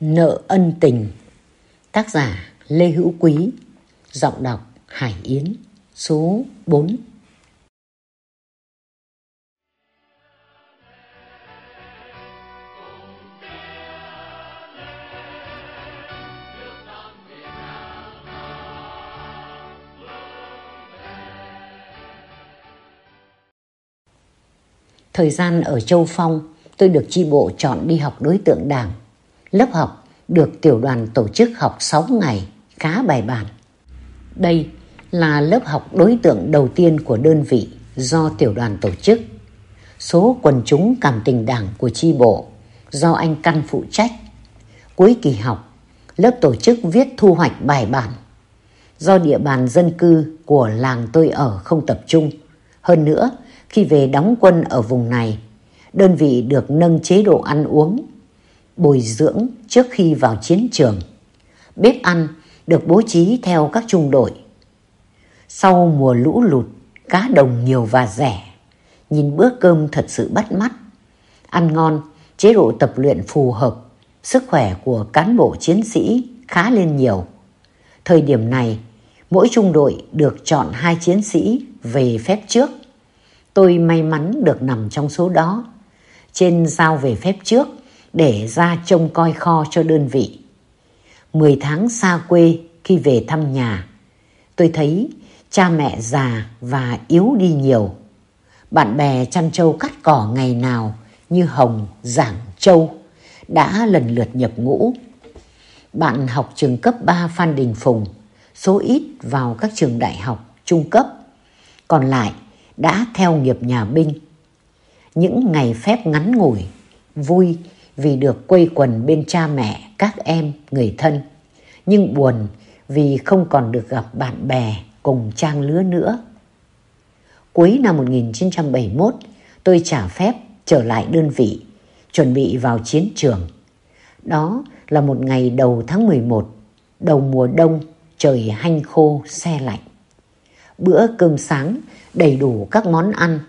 Nợ ân tình. Tác giả Lê Hữu Quý. Giọng đọc Hải Yến. Số 4 Thời gian ở Châu Phong, tôi được chi bộ chọn đi học đối tượng đảng. Lớp học được tiểu đoàn tổ chức học 6 ngày, khá bài bản. Đây là lớp học đối tượng đầu tiên của đơn vị do tiểu đoàn tổ chức. Số quần chúng cảm tình đảng của chi bộ do anh Căn phụ trách. Cuối kỳ học, lớp tổ chức viết thu hoạch bài bản. Do địa bàn dân cư của làng tôi ở không tập trung. Hơn nữa, khi về đóng quân ở vùng này, đơn vị được nâng chế độ ăn uống, bồi dưỡng trước khi vào chiến trường. Bếp ăn được bố trí theo các trung đội. Sau mùa lũ lụt, cá đồng nhiều và rẻ. Nhìn bữa cơm thật sự bắt mắt. Ăn ngon, chế độ tập luyện phù hợp, sức khỏe của cán bộ chiến sĩ khá lên nhiều. Thời điểm này, mỗi trung đội được chọn hai chiến sĩ về phép trước Tôi may mắn được nằm trong số đó. Trên giao về phép trước để ra trông coi kho cho đơn vị. Mười tháng xa quê khi về thăm nhà, tôi thấy cha mẹ già và yếu đi nhiều. Bạn bè chăn trâu cắt cỏ ngày nào như Hồng, Giảng, Châu đã lần lượt nhập ngũ. Bạn học trường cấp 3 Phan Đình Phùng, số ít vào các trường đại học, trung cấp. Còn lại đã theo nghiệp nhà binh. Những ngày phép ngắn ngủi, vui vì được quây quần bên cha mẹ, các em, người thân. Nhưng buồn vì không còn được gặp bạn bè cùng trang lứa nữa. Cuối năm 1971, tôi trả phép trở lại đơn vị, chuẩn bị vào chiến trường. Đó là một ngày đầu tháng 11, đầu mùa đông, trời hanh khô, xe lạnh. Bữa cơm sáng đầy đủ các món ăn.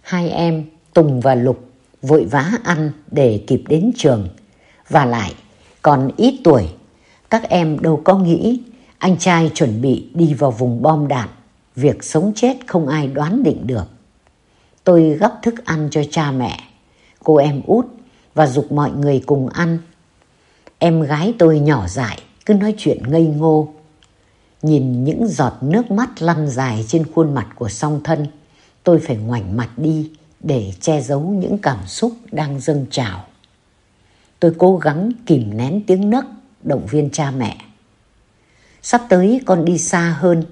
Hai em, Tùng và Lục, vội vã ăn để kịp đến trường. Và lại, còn ít tuổi, các em đâu có nghĩ anh trai chuẩn bị đi vào vùng bom đạn. Việc sống chết không ai đoán định được. Tôi gấp thức ăn cho cha mẹ, cô em út và dục mọi người cùng ăn. Em gái tôi nhỏ dại, cứ nói chuyện ngây ngô Nhìn những giọt nước mắt lăn dài trên khuôn mặt của song thân, tôi phải ngoảnh mặt đi để che giấu những cảm xúc đang dâng trào. Tôi cố gắng kìm nén tiếng nấc, động viên cha mẹ. Sắp tới con đi xa hơn,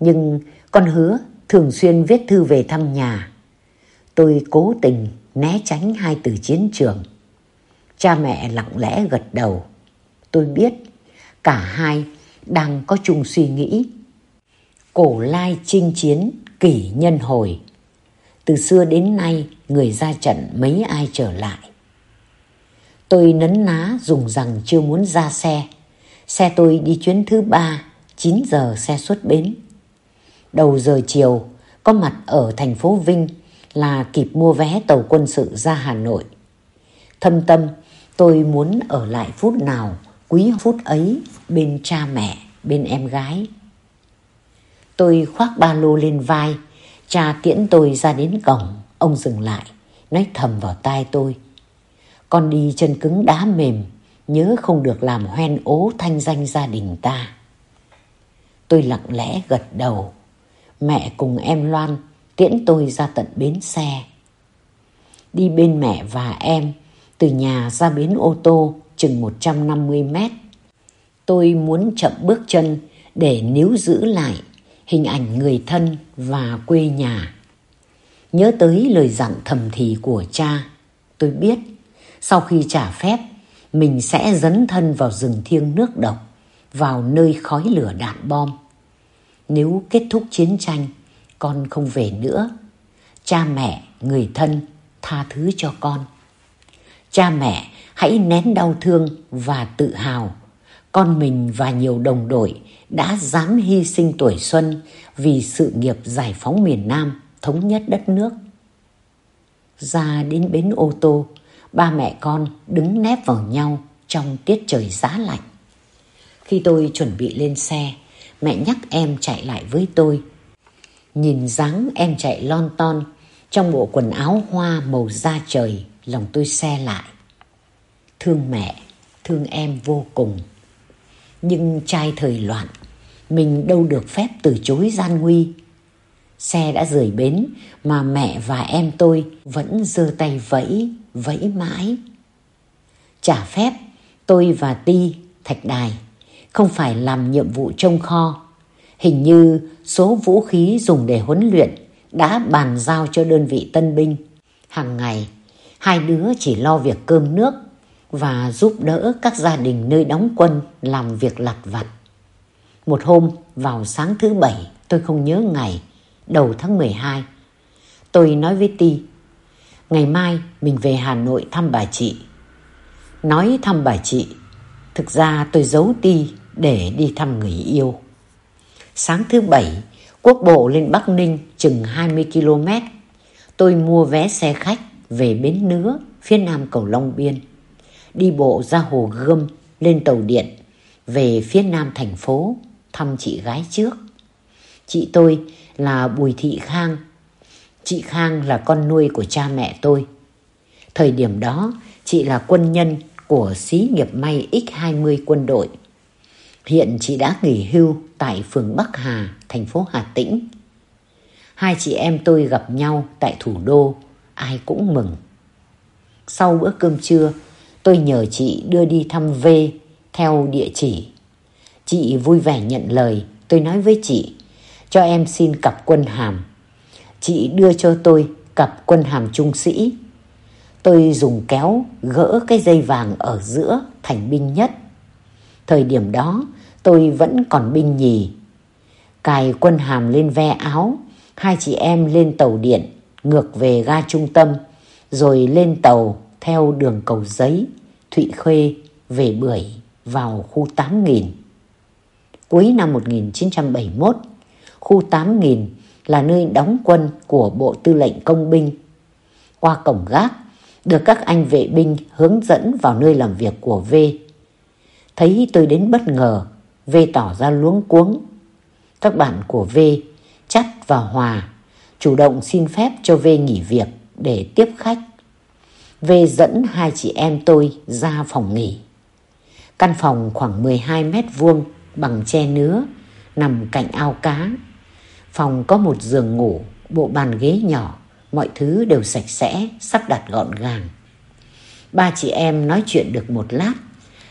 nhưng con hứa thường xuyên viết thư về thăm nhà. Tôi cố tình né tránh hai từ chiến trường. Cha mẹ lặng lẽ gật đầu. Tôi biết cả hai đang có chung suy nghĩ. Cổ lai chinh chiến, kỷ nhân hồi. Từ xưa đến nay, người ra trận mấy ai trở lại. Tôi nấn ná dùng rằng chưa muốn ra xe. Xe tôi đi chuyến thứ ba, 9 giờ xe xuất bến. Đầu giờ chiều, có mặt ở thành phố Vinh là kịp mua vé tàu quân sự ra Hà Nội. Thâm tâm, tôi muốn ở lại phút nào quý phút ấy bên cha mẹ, bên em gái. Tôi khoác ba lô lên vai, cha tiễn tôi ra đến cổng, ông dừng lại, nói thầm vào tai tôi. Con đi chân cứng đá mềm, nhớ không được làm hoen ố thanh danh gia đình ta. Tôi lặng lẽ gật đầu, mẹ cùng em Loan tiễn tôi ra tận bến xe. Đi bên mẹ và em, từ nhà ra bến ô tô chừng 150 mét. Tôi muốn chậm bước chân để níu giữ lại hình ảnh người thân và quê nhà. Nhớ tới lời dặn thầm thì của cha, tôi biết sau khi trả phép mình sẽ dấn thân vào rừng thiêng nước độc, vào nơi khói lửa đạn bom. Nếu kết thúc chiến tranh, con không về nữa. Cha mẹ, người thân, tha thứ cho con. Cha mẹ hãy nén đau thương và tự hào. Con mình và nhiều đồng đội đã dám hy sinh tuổi xuân vì sự nghiệp giải phóng miền Nam, thống nhất đất nước. Ra đến bến ô tô, ba mẹ con đứng nép vào nhau, trong tiết trời giá lạnh. Khi tôi chuẩn bị lên xe, mẹ nhắc em chạy lại với tôi. Nhìn dáng em chạy lon ton trong bộ quần áo hoa màu da trời, lòng tôi xe lại. Thương mẹ, thương em vô cùng. Nhưng trai thời loạn, mình đâu được phép từ chối gian nguy. Xe đã rời bến mà mẹ và em tôi vẫn giơ tay vẫy, vẫy mãi. Trả phép, tôi và Ti, Thạch Đài, không phải làm nhiệm vụ trông kho. Hình như số vũ khí dùng để huấn luyện đã bàn giao cho đơn vị tân binh. Hàng ngày, hai đứa chỉ lo việc cơm nước và giúp đỡ các gia đình nơi đóng quân làm việc lặt vặt. Một hôm vào sáng thứ bảy, tôi không nhớ ngày, đầu tháng 12. Tôi nói với Ti, ngày mai mình về Hà Nội thăm bà chị. Nói thăm bà chị, thực ra tôi giấu Ti để đi thăm người yêu. Sáng thứ bảy, quốc bộ lên Bắc Ninh chừng 20 km. Tôi mua vé xe khách về Bến Nứa, phía nam cầu Long Biên. Đi bộ ra Hồ Gươm, lên tàu điện, về phía nam thành phố, thăm chị gái trước. Chị tôi là Bùi Thị Khang. Chị Khang là con nuôi của cha mẹ tôi. Thời điểm đó, chị là quân nhân của xí nghiệp may X20 quân đội. Hiện chị đã nghỉ hưu tại phường Bắc Hà, thành phố Hà Tĩnh. Hai chị em tôi gặp nhau tại thủ đô, ai cũng mừng. Sau bữa cơm trưa, tôi nhờ chị đưa đi thăm V theo địa chỉ. Chị vui vẻ nhận lời, tôi nói với chị, cho em xin cặp quân hàm. Chị đưa cho tôi cặp quân hàm trung sĩ. Tôi dùng kéo gỡ cái dây vàng ở giữa thành binh nhất. Thời điểm đó, tôi vẫn còn binh nhì. Cài quân hàm lên ve áo, hai chị em lên tàu điện, ngược về ga trung tâm, rồi lên tàu theo đường cầu giấy, Thụy Khuê về Bưởi vào khu 8.000. Cuối năm 1971, khu 8.000 là nơi đóng quân của Bộ Tư lệnh Công binh. Qua cổng gác, được các anh vệ binh hướng dẫn vào nơi làm việc của V. Thấy tôi đến bất ngờ, V tỏ ra luống cuống. Các bạn của V, Chắt và Hòa, chủ động xin phép cho V nghỉ việc để tiếp khách. V dẫn hai chị em tôi ra phòng nghỉ. Căn phòng khoảng 12 mét vuông bằng che nứa, nằm cạnh ao cá. Phòng có một giường ngủ, bộ bàn ghế nhỏ, mọi thứ đều sạch sẽ, sắp đặt gọn gàng. Ba chị em nói chuyện được một lát,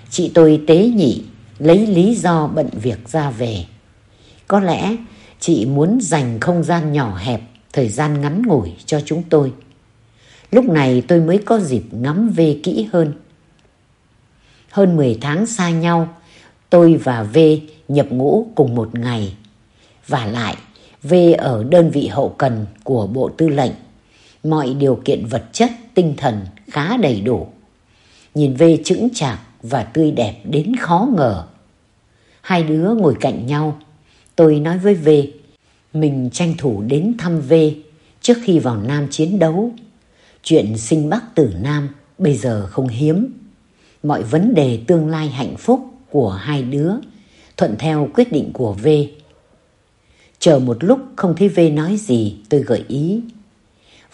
chị tôi tế nhị lấy lý do bận việc ra về. Có lẽ chị muốn dành không gian nhỏ hẹp, thời gian ngắn ngủi cho chúng tôi. Lúc này tôi mới có dịp ngắm về kỹ hơn. Hơn 10 tháng xa nhau, tôi và V nhập ngũ cùng một ngày. Và lại, V ở đơn vị hậu cần của Bộ Tư lệnh. Mọi điều kiện vật chất, tinh thần khá đầy đủ. Nhìn V chững chạc và tươi đẹp đến khó ngờ. Hai đứa ngồi cạnh nhau. Tôi nói với V, mình tranh thủ đến thăm V trước khi vào Nam chiến đấu. Chuyện sinh Bắc tử Nam bây giờ không hiếm. Mọi vấn đề tương lai hạnh phúc của hai đứa thuận theo quyết định của V. Chờ một lúc không thấy V nói gì, tôi gợi ý.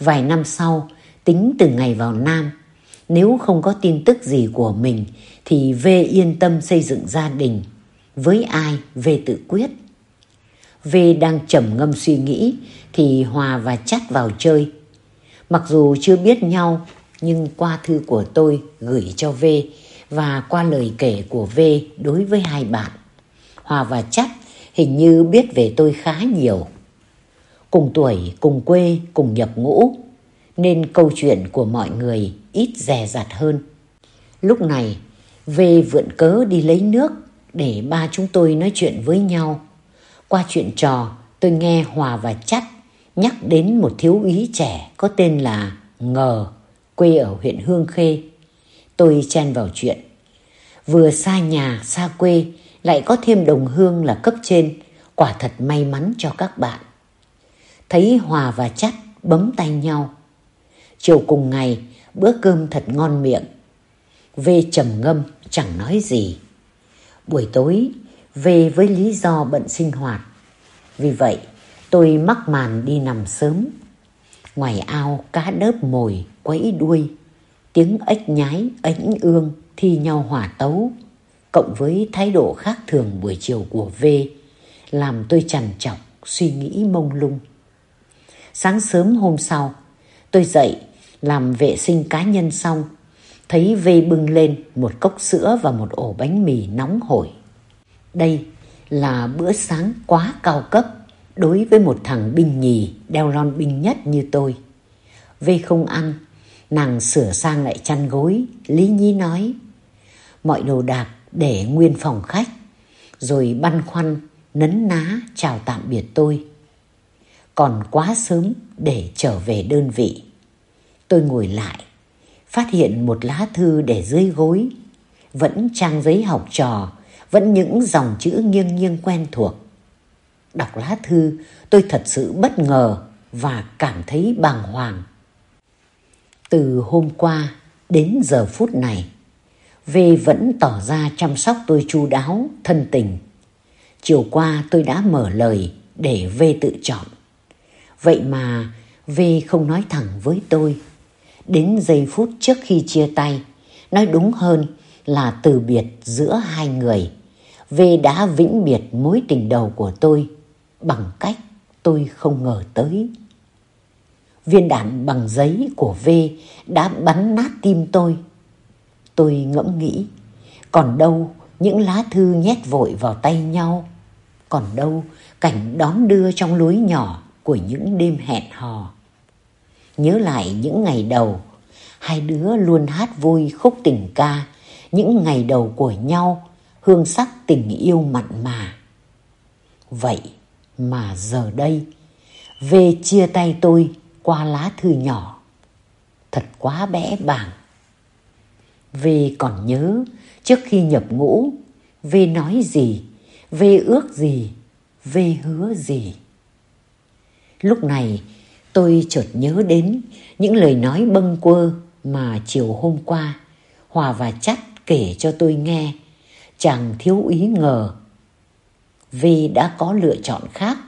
Vài năm sau, tính từ ngày vào Nam, nếu không có tin tức gì của mình thì V yên tâm xây dựng gia đình. Với ai, V tự quyết. V đang trầm ngâm suy nghĩ thì Hòa và Chắt vào chơi. Mặc dù chưa biết nhau, nhưng qua thư của tôi gửi cho V và qua lời kể của V đối với hai bạn. Hòa và Chắc hình như biết về tôi khá nhiều. Cùng tuổi, cùng quê, cùng nhập ngũ, nên câu chuyện của mọi người ít dè dặt hơn. Lúc này, V vượn cớ đi lấy nước để ba chúng tôi nói chuyện với nhau. Qua chuyện trò, tôi nghe Hòa và Chắc nhắc đến một thiếu úy trẻ có tên là Ngờ, quê ở huyện Hương Khê. Tôi chen vào chuyện. Vừa xa nhà, xa quê, lại có thêm đồng hương là cấp trên, quả thật may mắn cho các bạn. Thấy Hòa và Chắt bấm tay nhau. Chiều cùng ngày, bữa cơm thật ngon miệng. Về trầm ngâm chẳng nói gì. Buổi tối về với lý do bận sinh hoạt. Vì vậy tôi mắc màn đi nằm sớm. Ngoài ao cá đớp mồi quẫy đuôi. Tiếng ếch nhái ếch ương thi nhau hỏa tấu. Cộng với thái độ khác thường buổi chiều của V làm tôi trằn trọc suy nghĩ mông lung. Sáng sớm hôm sau, tôi dậy làm vệ sinh cá nhân xong, thấy V bưng lên một cốc sữa và một ổ bánh mì nóng hổi. Đây là bữa sáng quá cao cấp đối với một thằng binh nhì đeo lon binh nhất như tôi. V không ăn, nàng sửa sang lại chăn gối, Lý Nhi nói. Mọi đồ đạc để nguyên phòng khách, rồi băn khoăn, nấn ná chào tạm biệt tôi. Còn quá sớm để trở về đơn vị. Tôi ngồi lại, phát hiện một lá thư để dưới gối, vẫn trang giấy học trò, vẫn những dòng chữ nghiêng nghiêng quen thuộc. Đọc lá thư, tôi thật sự bất ngờ và cảm thấy bàng hoàng. Từ hôm qua đến giờ phút này, V vẫn tỏ ra chăm sóc tôi chu đáo, thân tình. Chiều qua tôi đã mở lời để V tự chọn. Vậy mà V không nói thẳng với tôi. Đến giây phút trước khi chia tay, nói đúng hơn là từ biệt giữa hai người. V đã vĩnh biệt mối tình đầu của tôi bằng cách tôi không ngờ tới. Viên đạn bằng giấy của V đã bắn nát tim tôi. Tôi ngẫm nghĩ, còn đâu những lá thư nhét vội vào tay nhau, còn đâu cảnh đón đưa trong lối nhỏ của những đêm hẹn hò. Nhớ lại những ngày đầu, hai đứa luôn hát vui khúc tình ca, những ngày đầu của nhau, hương sắc tình yêu mặn mà. Vậy mà giờ đây, về chia tay tôi qua lá thư nhỏ. Thật quá bẽ bàng. Về còn nhớ trước khi nhập ngũ, về nói gì, về ước gì, về hứa gì. Lúc này tôi chợt nhớ đến những lời nói bâng quơ mà chiều hôm qua Hòa và Chắt kể cho tôi nghe. Chàng thiếu ý ngờ. Vì đã có lựa chọn khác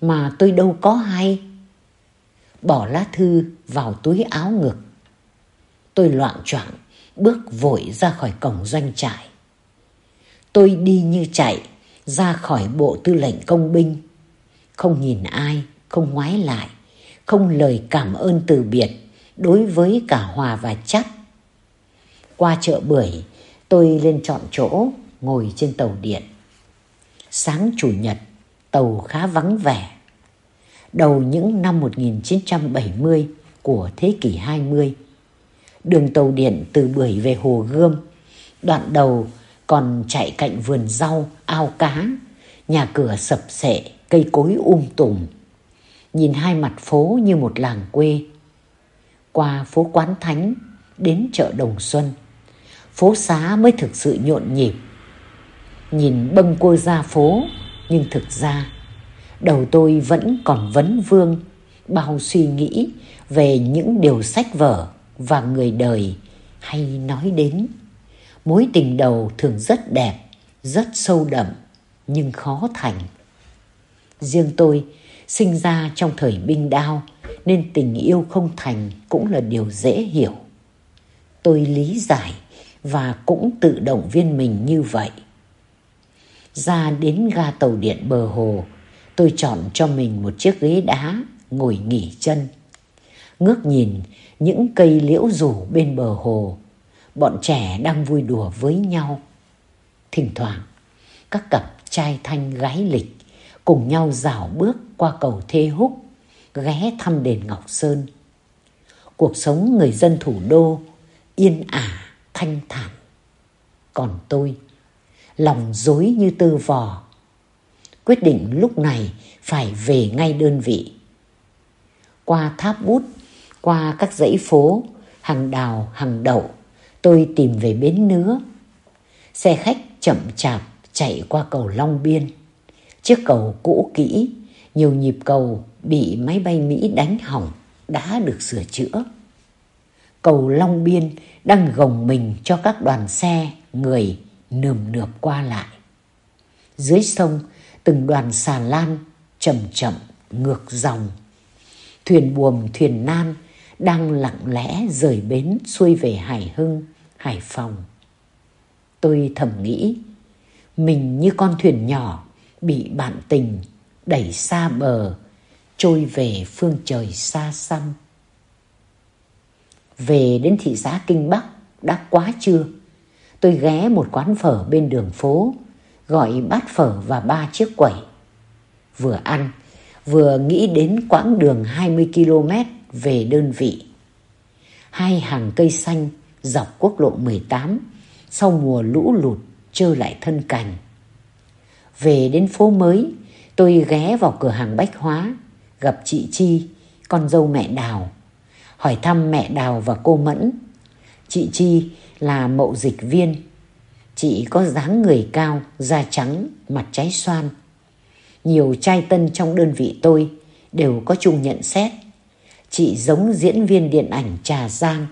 mà tôi đâu có hay. Bỏ lá thư vào túi áo ngực. Tôi loạn choạng bước vội ra khỏi cổng doanh trại. Tôi đi như chạy ra khỏi bộ tư lệnh công binh. Không nhìn ai, không ngoái lại, không lời cảm ơn từ biệt đối với cả Hòa và Chắc. Qua chợ bưởi, tôi lên chọn chỗ ngồi trên tàu điện. Sáng chủ nhật, tàu khá vắng vẻ. Đầu những năm 1970 của thế kỷ 20, đường tàu điện từ Bưởi về Hồ Gươm, đoạn đầu còn chạy cạnh vườn rau, ao cá, nhà cửa sập sệ, cây cối um tùm nhìn hai mặt phố như một làng quê. Qua phố Quán Thánh đến chợ Đồng Xuân, phố xá mới thực sự nhộn nhịp. Nhìn bâng quơ ra phố, nhưng thực ra đầu tôi vẫn còn vấn vương bao suy nghĩ về những điều sách vở và người đời hay nói đến. Mối tình đầu thường rất đẹp, rất sâu đậm, nhưng khó thành. Riêng tôi sinh ra trong thời binh đao nên tình yêu không thành cũng là điều dễ hiểu. Tôi lý giải và cũng tự động viên mình như vậy. Ra đến ga tàu điện bờ hồ, tôi chọn cho mình một chiếc ghế đá ngồi nghỉ chân. Ngước nhìn những cây liễu rủ bên bờ hồ, bọn trẻ đang vui đùa với nhau. Thỉnh thoảng, các cặp trai thanh gái lịch cùng nhau dạo bước qua cầu Thê Húc, ghé thăm đền Ngọc Sơn. Cuộc sống người dân thủ đô yên ả, thanh thản. Còn tôi, lòng dối như tơ vò. Quyết định lúc này phải về ngay đơn vị. Qua tháp bút, qua các dãy phố, hàng đào, hàng đậu, tôi tìm về bến nứa. Xe khách chậm chạp chạy qua cầu Long Biên. Chiếc cầu cũ kỹ, nhiều nhịp cầu bị máy bay Mỹ đánh hỏng đã được sửa chữa. cầu Long Biên đang gồng mình cho các đoàn xe, người nườm nượp qua lại. Dưới sông, từng đoàn xà lan chậm chậm ngược dòng. Thuyền buồm, thuyền nan đang lặng lẽ rời bến xuôi về Hải Hưng, Hải Phòng. Tôi thầm nghĩ, mình như con thuyền nhỏ bị bạn tình đẩy xa bờ, trôi về phương trời xa xăm. Về đến thị xã Kinh Bắc đã quá trưa. Tôi ghé một quán phở bên đường phố, gọi bát phở và ba chiếc quẩy. Vừa ăn, vừa nghĩ đến quãng đường 20 km về đơn vị. Hai hàng cây xanh dọc quốc lộ 18 sau mùa lũ lụt trơ lại thân cành. Về đến phố mới, tôi ghé vào cửa hàng bách hóa, gặp chị Chi, con dâu mẹ Đào. Hỏi thăm mẹ Đào và cô Mẫn. Chị Chi là mậu dịch viên. Chị có dáng người cao, da trắng, mặt trái xoan. Nhiều trai tân trong đơn vị tôi đều có chung nhận xét. Chị giống diễn viên điện ảnh Trà Giang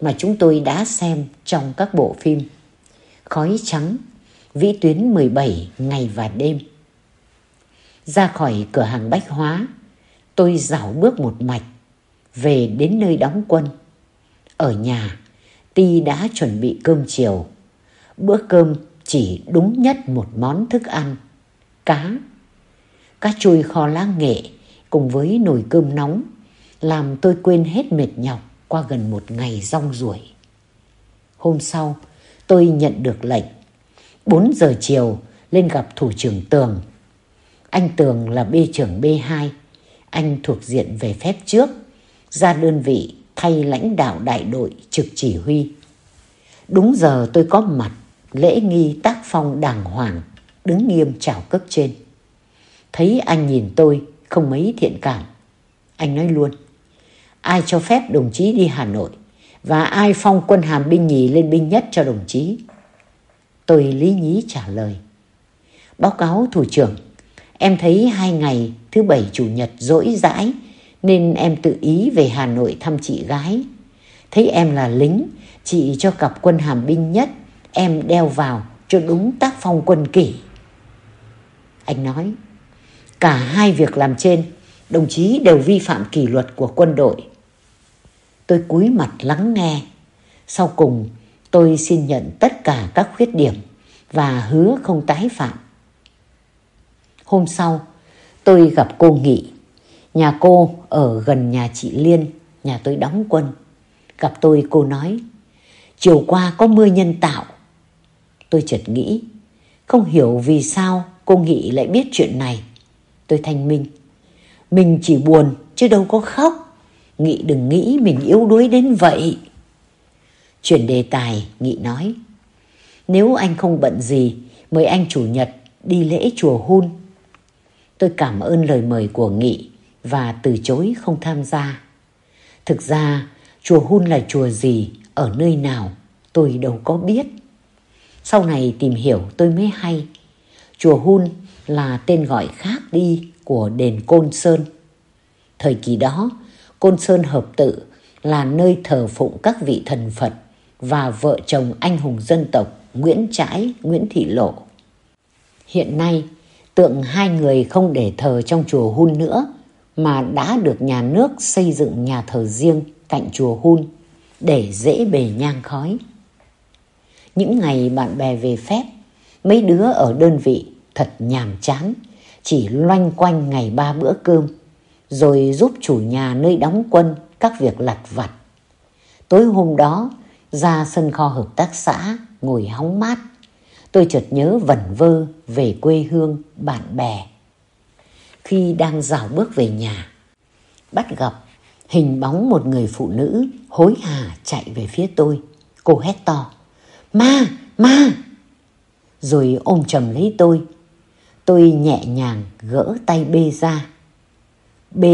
mà chúng tôi đã xem trong các bộ phim. Khói trắng, vĩ tuyến 17 ngày và đêm. Ra khỏi cửa hàng bách hóa, tôi dạo bước một mạch, về đến nơi đóng quân. Ở nhà, Ti đã chuẩn bị cơm chiều. Bữa cơm chỉ đúng nhất một món thức ăn, cá. Cá chui kho lá nghệ cùng với nồi cơm nóng làm tôi quên hết mệt nhọc qua gần một ngày rong ruổi. Hôm sau, tôi nhận được lệnh. 4 giờ chiều lên gặp thủ trưởng Tường. Anh Tường là B trưởng B2. Anh thuộc diện về phép trước, ra đơn vị thay lãnh đạo đại đội trực chỉ huy. Đúng giờ tôi có mặt, lễ nghi tác phong đàng hoàng, đứng nghiêm chào cấp trên. Thấy anh nhìn tôi không mấy thiện cảm. Anh nói luôn, ai cho phép đồng chí đi Hà Nội và ai phong quân hàm binh nhì lên binh nhất cho đồng chí. Tôi lý nhí trả lời. Báo cáo thủ trưởng, em thấy hai ngày thứ bảy chủ nhật rỗi rãi nên em tự ý về Hà Nội thăm chị gái. Thấy em là lính, chị cho cặp quân hàm binh nhất, em đeo vào cho đúng tác phong quân kỷ. Anh nói, cả hai việc làm trên, đồng chí đều vi phạm kỷ luật của quân đội. Tôi cúi mặt lắng nghe. Sau cùng, tôi xin nhận tất cả các khuyết điểm và hứa không tái phạm. Hôm sau, tôi gặp cô Nghị. Nhà cô ở gần nhà chị Liên, nhà tôi đóng quân. Gặp tôi cô nói, chiều qua có mưa nhân tạo. Tôi chợt nghĩ, không hiểu vì sao cô Nghị lại biết chuyện này. Tôi thanh minh, mình chỉ buồn chứ đâu có khóc. Nghị đừng nghĩ mình yếu đuối đến vậy. Chuyển đề tài, Nghị nói. Nếu anh không bận gì, mời anh chủ nhật đi lễ chùa hôn Tôi cảm ơn lời mời của Nghị và từ chối không tham gia. Thực ra, chùa Hun là chùa gì, ở nơi nào, tôi đâu có biết. Sau này tìm hiểu tôi mới hay. Chùa Hun là tên gọi khác đi của đền Côn Sơn. Thời kỳ đó, Côn Sơn Hợp Tự là nơi thờ phụng các vị thần Phật và vợ chồng anh hùng dân tộc Nguyễn Trãi, Nguyễn Thị Lộ. Hiện nay, tượng hai người không để thờ trong chùa Hun nữa mà đã được nhà nước xây dựng nhà thờ riêng cạnh chùa Hun để dễ bề nhang khói. Những ngày bạn bè về phép, mấy đứa ở đơn vị thật nhàm chán, chỉ loanh quanh ngày ba bữa cơm, rồi giúp chủ nhà nơi đóng quân các việc lặt vặt. Tối hôm đó, ra sân kho hợp tác xã, ngồi hóng mát. Tôi chợt nhớ vẩn vơ về quê hương, bạn bè. Khi đang dạo bước về nhà, bắt gặp hình bóng một người phụ nữ hối hả chạy về phía tôi. Cô hét to, ma, ma! Rồi ôm chầm lấy tôi. Tôi nhẹ nhàng gỡ tay B ra. B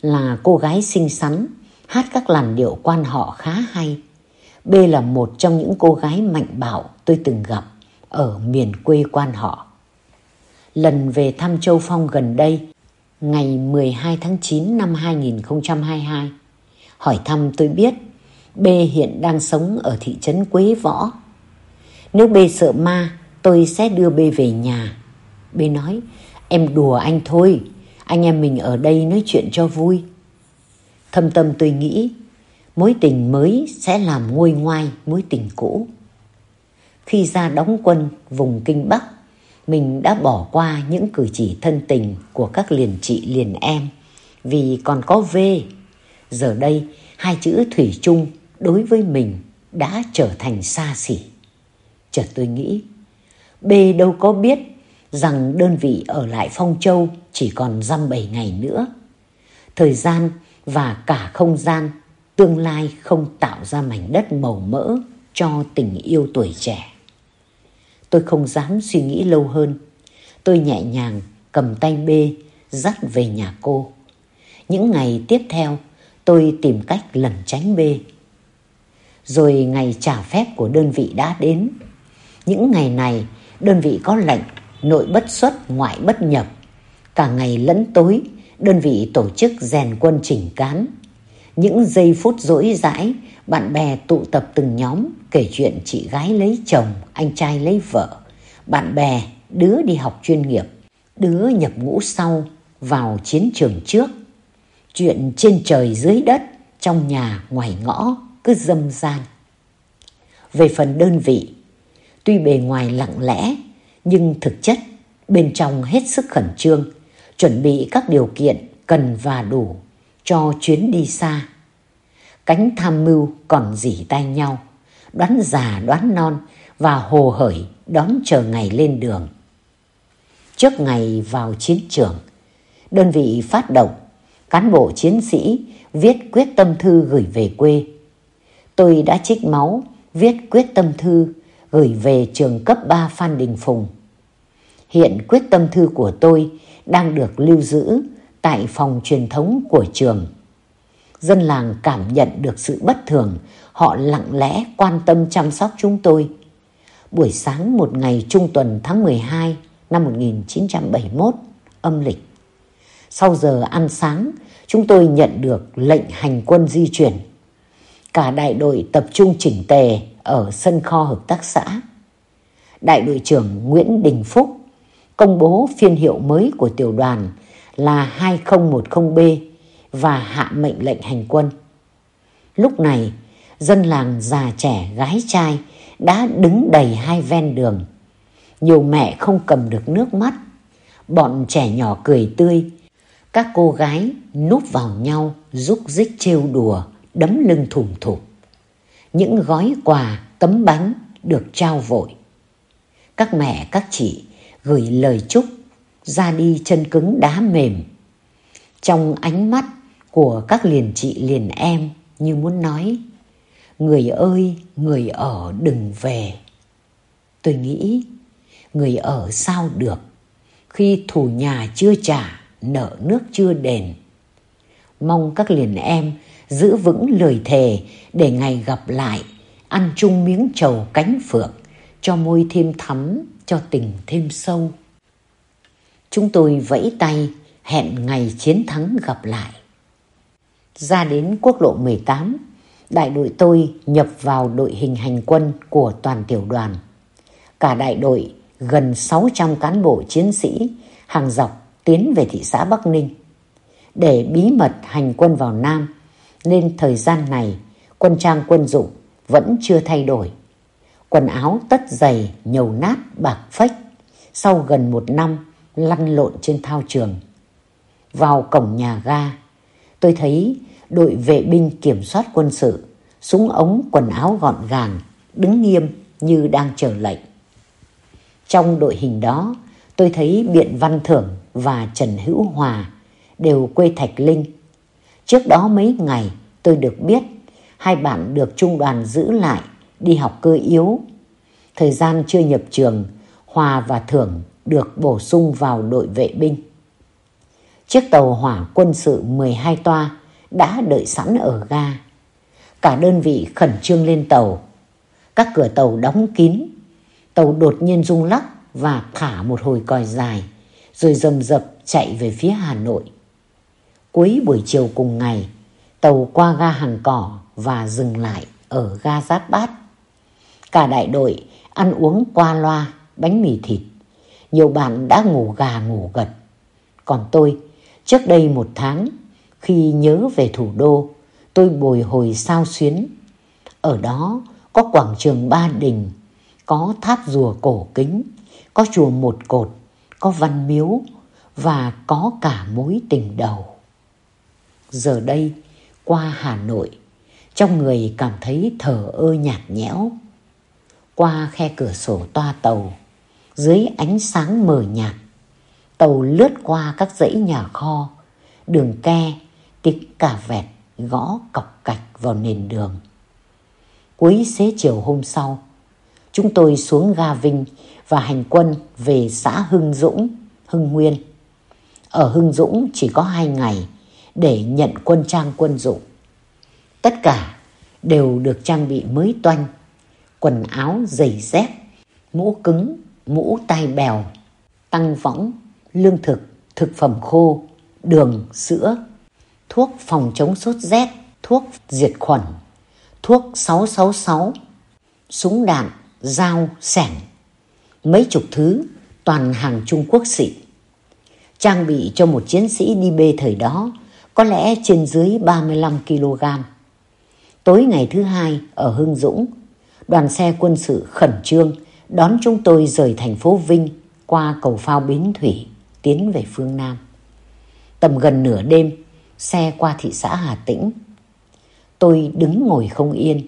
là cô gái xinh xắn, hát các làn điệu quan họ khá hay. B là một trong những cô gái mạnh bạo tôi từng gặp ở miền quê quan họ. Lần về thăm Châu Phong gần đây, ngày 12 tháng 9 năm 2022, hỏi thăm tôi biết B hiện đang sống ở thị trấn Quế Võ. Nếu B sợ ma, tôi sẽ đưa B về nhà. B nói, em đùa anh thôi, anh em mình ở đây nói chuyện cho vui. Thâm tâm tôi nghĩ, mối tình mới sẽ làm nguôi ngoai mối tình cũ. Khi ra đóng quân vùng Kinh Bắc, mình đã bỏ qua những cử chỉ thân tình của các liền chị liền em vì còn có V. Giờ đây, hai chữ thủy chung đối với mình đã trở thành xa xỉ. Chợt tôi nghĩ, B đâu có biết rằng đơn vị ở lại Phong Châu chỉ còn dăm bảy ngày nữa. Thời gian và cả không gian tương lai không tạo ra mảnh đất màu mỡ cho tình yêu tuổi trẻ. Tôi không dám suy nghĩ lâu hơn. Tôi nhẹ nhàng cầm tay B dắt về nhà cô. Những ngày tiếp theo, tôi tìm cách lẩn tránh B. Rồi ngày trả phép của đơn vị đã đến. Những ngày này, đơn vị có lệnh nội bất xuất, ngoại bất nhập. Cả ngày lẫn tối, đơn vị tổ chức rèn quân chỉnh cán. Những giây phút rỗi rãi, bạn bè tụ tập từng nhóm kể chuyện chị gái lấy chồng, anh trai lấy vợ. Bạn bè, đứa đi học chuyên nghiệp, đứa nhập ngũ sau, vào chiến trường trước. Chuyện trên trời dưới đất, trong nhà ngoài ngõ, cứ dâm gian. Về phần đơn vị, tuy bề ngoài lặng lẽ, nhưng thực chất bên trong hết sức khẩn trương, chuẩn bị các điều kiện cần và đủ cho chuyến đi xa. Cánh tham mưu còn dỉ tay nhau, đoán già đoán non và hồ hởi đón chờ ngày lên đường. Trước ngày vào chiến trường, đơn vị phát động, cán bộ chiến sĩ viết quyết tâm thư gửi về quê. Tôi đã trích máu viết quyết tâm thư gửi về trường cấp 3 Phan Đình Phùng. Hiện quyết tâm thư của tôi đang được lưu giữ tại phòng truyền thống của trường. Dân làng cảm nhận được sự bất thường, họ lặng lẽ quan tâm chăm sóc chúng tôi. Buổi sáng một ngày trung tuần tháng 12 năm 1971 âm lịch. Sau giờ ăn sáng, chúng tôi nhận được lệnh hành quân di chuyển. Cả đại đội tập trung chỉnh tề ở sân kho hợp tác xã. Đại đội trưởng Nguyễn Đình Phúc công bố phiên hiệu mới của tiểu đoàn là 2010B và hạ mệnh lệnh hành quân. Lúc này, dân làng già trẻ gái trai đã đứng đầy hai ven đường. Nhiều mẹ không cầm được nước mắt, bọn trẻ nhỏ cười tươi, các cô gái núp vào nhau rúc rích trêu đùa, đấm lưng thủng thụp. Những gói quà, tấm bánh được trao vội. Các mẹ, các chị gửi lời chúc ra đi chân cứng đá mềm. Trong ánh mắt của các liền chị liền em như muốn nói Người ơi, người ở đừng về. Tôi nghĩ, người ở sao được khi thù nhà chưa trả, nợ nước chưa đền. Mong các liền em giữ vững lời thề để ngày gặp lại, ăn chung miếng trầu cánh phượng, cho môi thêm thắm, cho tình thêm sâu. Chúng tôi vẫy tay, hẹn ngày chiến thắng gặp lại. Ra đến quốc lộ 18, đại đội tôi nhập vào đội hình hành quân của toàn tiểu đoàn. Cả đại đội gần 600 cán bộ chiến sĩ hàng dọc tiến về thị xã Bắc Ninh. Để bí mật hành quân vào Nam, nên thời gian này quân trang quân dụng vẫn chưa thay đổi. Quần áo tất dày, nhầu nát, bạc phách, sau gần một năm lăn lộn trên thao trường. Vào cổng nhà ga, tôi thấy đội vệ binh kiểm soát quân sự, súng ống quần áo gọn gàng, đứng nghiêm như đang chờ lệnh. Trong đội hình đó, tôi thấy Biện Văn Thưởng và Trần Hữu Hòa đều quê Thạch Linh. Trước đó mấy ngày tôi được biết hai bạn được trung đoàn giữ lại đi học cơ yếu. Thời gian chưa nhập trường, Hòa và Thưởng được bổ sung vào đội vệ binh. Chiếc tàu hỏa quân sự 12 toa đã đợi sẵn ở ga. Cả đơn vị khẩn trương lên tàu. Các cửa tàu đóng kín. Tàu đột nhiên rung lắc và thả một hồi còi dài, rồi rầm rập chạy về phía Hà Nội. Cuối buổi chiều cùng ngày, Tàu qua ga hàng cỏ và dừng lại ở ga Giáp Bát. Cả đại đội ăn uống qua loa, bánh mì thịt. Nhiều bạn đã ngủ gà ngủ gật. Còn tôi, trước đây một tháng, khi nhớ về thủ đô, tôi bồi hồi sao xuyến. Ở đó có quảng trường Ba Đình, có tháp rùa cổ kính, có chùa một cột, có văn miếu và có cả mối tình đầu. Giờ đây, qua Hà Nội, trong người cảm thấy thở ơ nhạt nhẽo. Qua khe cửa sổ toa tàu, dưới ánh sáng mờ nhạt, tàu lướt qua các dãy nhà kho, đường ke, tiếng cà vẹt gõ cọc cạch vào nền đường. Cuối xế chiều hôm sau, chúng tôi xuống ga Vinh và hành quân về xã Hưng Dũng, Hưng Nguyên. Ở Hưng Dũng chỉ có hai ngày để nhận quân trang quân dụng. Tất cả đều được trang bị mới toanh, quần áo giày dép, mũ cứng, mũ tai bèo, tăng võng, lương thực, thực phẩm khô, đường, sữa, thuốc phòng chống sốt rét, thuốc diệt khuẩn, thuốc 666, súng đạn, dao, sẻng, mấy chục thứ toàn hàng Trung Quốc xịn. Trang bị cho một chiến sĩ đi bê thời đó có lẽ trên dưới 35 kg. Tối ngày thứ hai ở Hưng Dũng, đoàn xe quân sự khẩn trương đón chúng tôi rời thành phố Vinh qua cầu phao Bến Thủy tiến về phương Nam. Tầm gần nửa đêm, xe qua thị xã Hà Tĩnh. Tôi đứng ngồi không yên,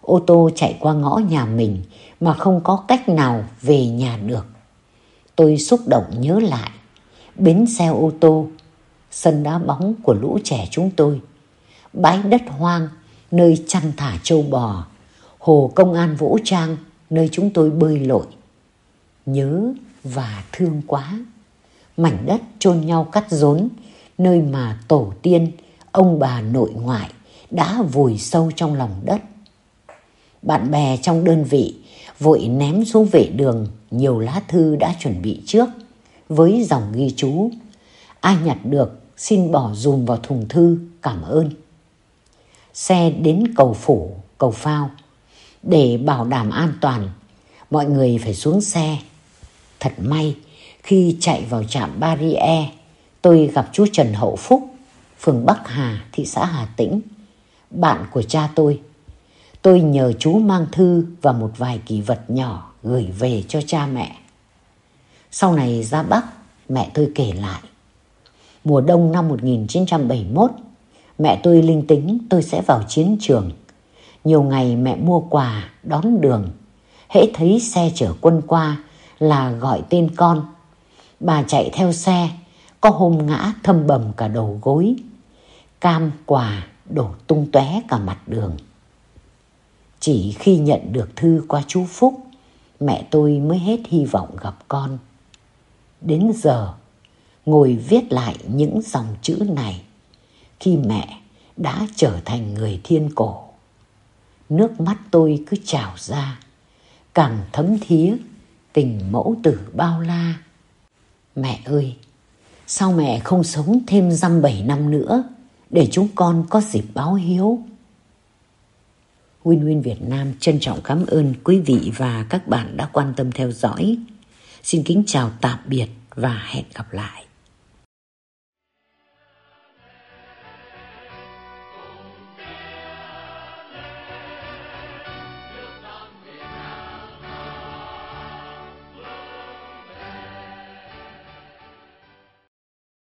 ô tô chạy qua ngõ nhà mình mà không có cách nào về nhà được. Tôi xúc động nhớ lại, bến xe ô tô sân đá bóng của lũ trẻ chúng tôi, bãi đất hoang nơi chăn thả trâu bò, hồ công an vũ trang nơi chúng tôi bơi lội. Nhớ và thương quá. Mảnh đất chôn nhau cắt rốn, nơi mà tổ tiên, ông bà nội ngoại đã vùi sâu trong lòng đất. Bạn bè trong đơn vị vội ném xuống vệ đường nhiều lá thư đã chuẩn bị trước với dòng ghi chú. Ai nhặt được xin bỏ dùm vào thùng thư cảm ơn. Xe đến cầu phủ, cầu phao. Để bảo đảm an toàn, mọi người phải xuống xe. Thật may, khi chạy vào trạm Barrier, tôi gặp chú Trần Hậu Phúc, phường Bắc Hà, thị xã Hà Tĩnh, bạn của cha tôi. Tôi nhờ chú mang thư và một vài kỷ vật nhỏ gửi về cho cha mẹ. Sau này ra Bắc, mẹ tôi kể lại mùa đông năm 1971, mẹ tôi linh tính tôi sẽ vào chiến trường. Nhiều ngày mẹ mua quà, đón đường. Hễ thấy xe chở quân qua là gọi tên con. Bà chạy theo xe, có hôm ngã thâm bầm cả đầu gối. Cam quà đổ tung tóe cả mặt đường. Chỉ khi nhận được thư qua chú Phúc, mẹ tôi mới hết hy vọng gặp con. Đến giờ, ngồi viết lại những dòng chữ này khi mẹ đã trở thành người thiên cổ. Nước mắt tôi cứ trào ra, càng thấm thía tình mẫu tử bao la. Mẹ ơi, sao mẹ không sống thêm dăm bảy năm nữa để chúng con có dịp báo hiếu? Win Win Việt Nam trân trọng cảm ơn quý vị và các bạn đã quan tâm theo dõi. Xin kính chào tạm biệt và hẹn gặp lại.